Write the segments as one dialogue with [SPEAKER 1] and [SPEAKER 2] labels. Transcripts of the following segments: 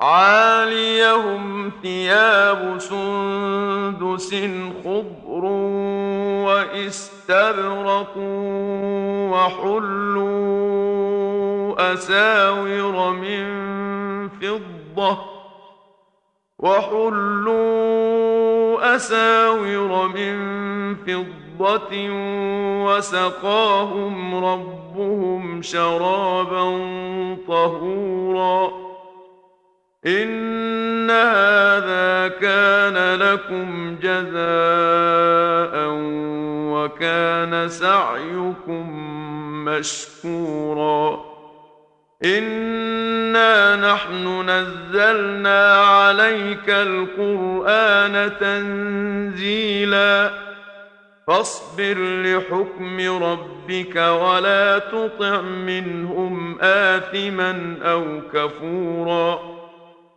[SPEAKER 1] عاليهم ثياب سندس خضر واستبرق وحلوا أساور من فضة وحلوا أساور من فضة وسقاهم ربهم شرابا طهورا ان هذا كان لكم جزاء وكان سعيكم مشكورا انا نحن نزلنا عليك القران تنزيلا فاصبر لحكم ربك ولا تطع منهم آثما أو كفورا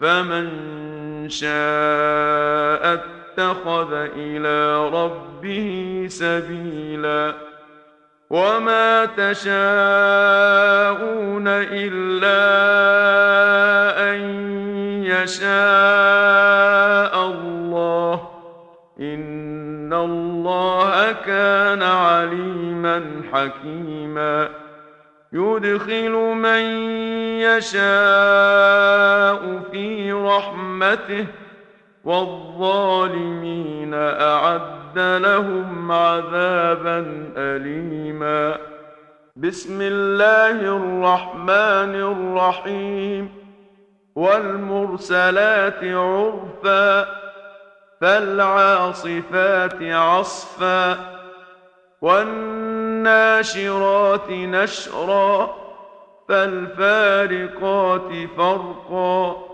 [SPEAKER 1] فمن شاء اتخذ إلى ربه سبيلا وما تشاءون إلا أن يشاء الله إن الله كان عليما حكيما يدخل من يشاء رحمته والظالمين أعد لهم عذابا أليما. بسم الله الرحمن الرحيم. والمرسلات عرفا فالعاصفات عصفا والناشرات نشرا فالفارقات فرقا.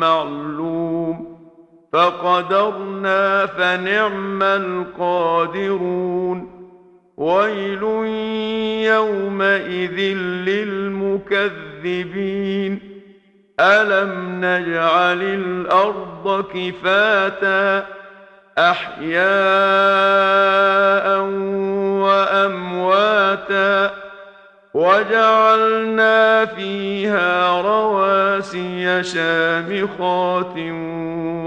[SPEAKER 1] معلوم فقدرنا فنعم القادرون ويل يومئذ للمكذبين ألم نجعل الأرض كفاتا أحياء وأمواتا وجعل شامخات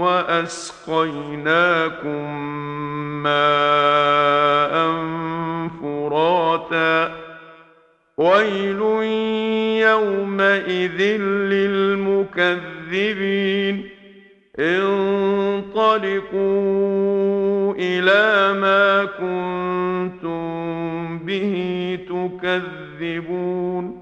[SPEAKER 1] وأسقيناكم ماء فراتا. ويل يومئذ للمكذبين. انطلقوا إلى ما كنتم به تكذبون.